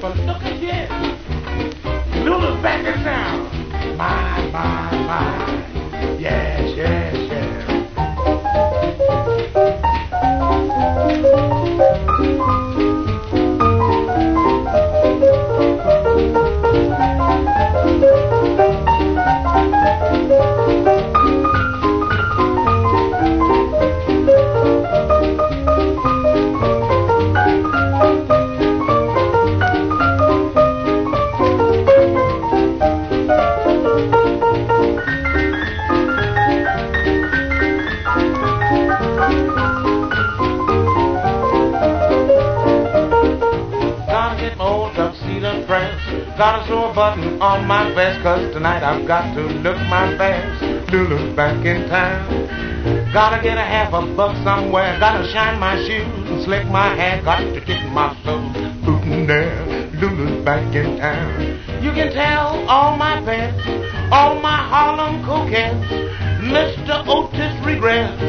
Não quer dizer. Gotta sew a button on my vest, cause tonight I've got to look my best. Lulu's back in town. Gotta get a half a buck somewhere. Gotta shine my shoes and slick my hair. Got to get my soul bootin' there. Lulu's back in town. You can tell all my pets, all my Harlem coquettes. Mr. Otis regrets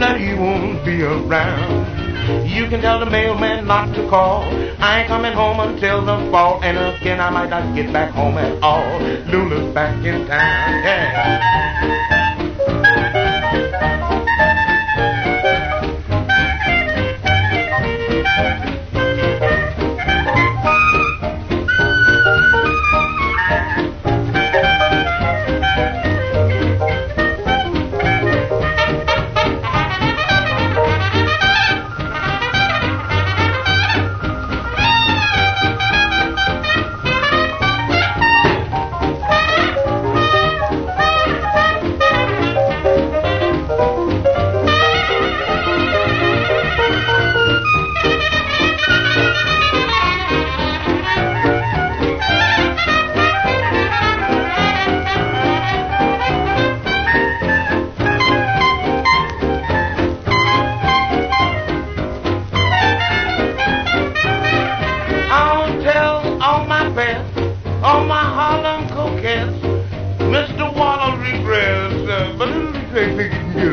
that he won't be around. You can tell the mailman not to call. I ain't coming home until the fall. And again, I might not get back home at all. Lulu's back in town, yeah.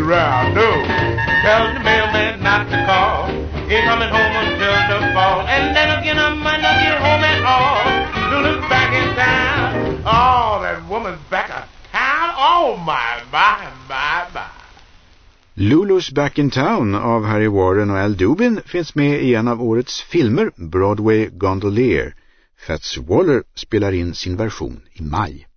Around. No, tell the mailman not to call. Ain't coming home until the fall, and then again I might not get home at all. To look back in town. Oh, that woman's back in town. Oh my, my, my, my. Lulu's Back in Town av Harry Warren och Al Dubin finns med i en av årets filmer, Broadway Gondolier. Fats Waller spelar in sin version i maj.